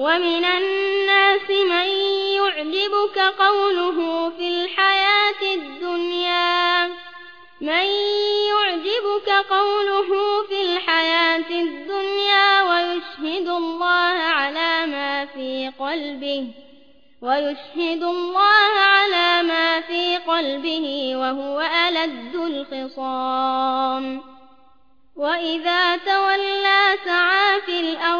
ومن الناس من يعجبك قوله في الحياة الدنيا. من يعجبك قوله في الحياة الدنيا ويشهد الله على ما في قلبه ويشهد الله على ما في قلبه وهو ألد الخصام. وإذا تولى سعى في الأرض